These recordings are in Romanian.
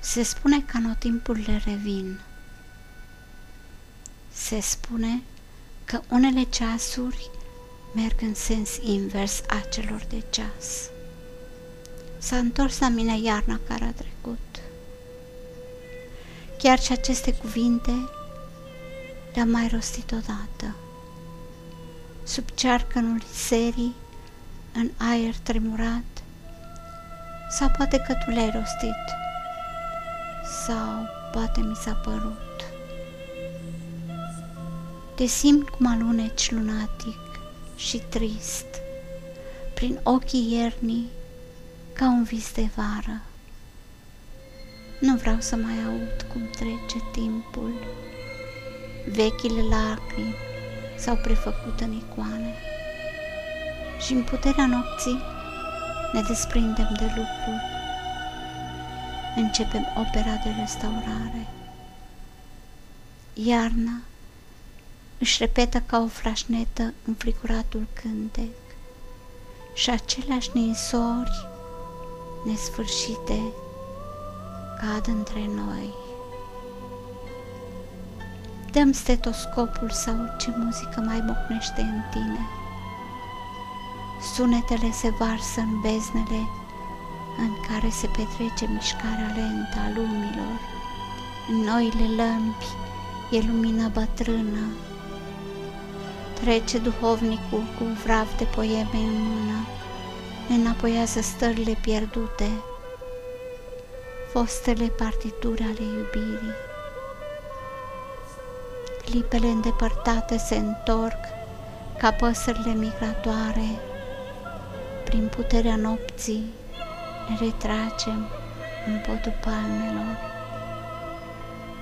Se spune că anotimpurile revin. Se spune că unele ceasuri merg în sens invers a celor de ceas. S-a întors la mine iarna care a trecut. Chiar și aceste cuvinte le-am mai rostit odată. Sub cearcănul serii, în aer tremurat, sau poate că tu le-ai rostit, sau poate mi s-a părut. Te simt cum aluneci lunatic și trist, prin ochii iernii ca un vis de vară. Nu vreau să mai aud cum trece timpul, vechile lacrimi s-au prefăcut în icoane și în puterea nopții ne desprindem de lucruri. Începem opera de restaurare. Iarna își repetă ca o flașnetă înfricuratul cântec și aceleași ninsori nesfârșite cad între noi. Dăm stetoscopul sau ce muzică mai mocnește în tine. Sunetele se varsă în beznele în care se petrece mișcarea lentă a lumilor. În noile lămpi e lumina bătrână. Trece duhovnicul cu vrav de poeme în mână, înapoiază stările pierdute, fostele partituri ale iubirii. Clipele îndepărtate se întorc ca păsările migratoare. Prin puterea nopții ne retragem în podul palmelor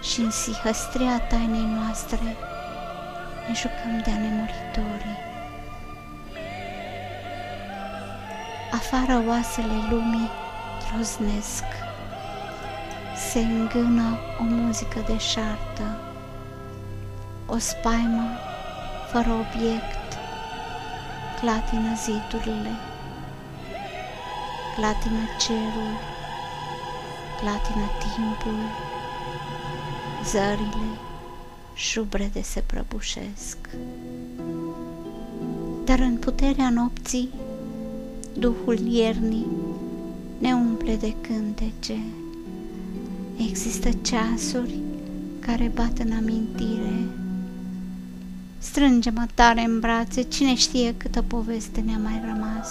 și în sihăstria tainei noastre ne jucăm de-a nemuritorii. Afară oasele lumii troznesc, se îngână o muzică deșartă, o spaimă fără obiect, clatină zidurile, clatină cerul, clatină timpul, zările șubrede se prăbușesc. Dar în puterea nopții, Duhul iernii ne umple de cântece. Există ceasuri care bat în amintire. Strânge-mă tare în brațe, cine știe câtă poveste ne-a mai rămas.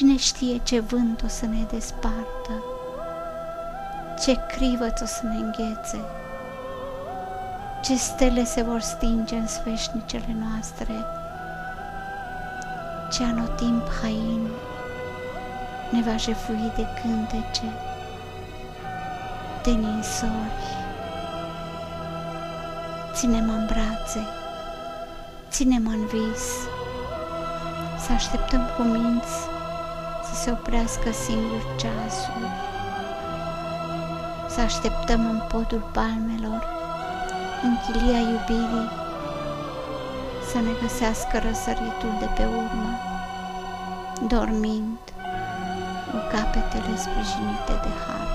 Cine știe ce vânt o să ne despartă, ce crivăț o să ne înghețe, ce stele se vor stinge în sfeșnicele noastre, ce anotimp hain ne va jefui de cântece, de ninsori. Ține-mă în brațe, ține-mă în vis, să așteptăm cu minți să se oprească singur ceasul, să așteptăm în podul palmelor, în chilia iubirii, să ne găsească răsăritul de pe urmă, dormind cu capetele sprijinite de har.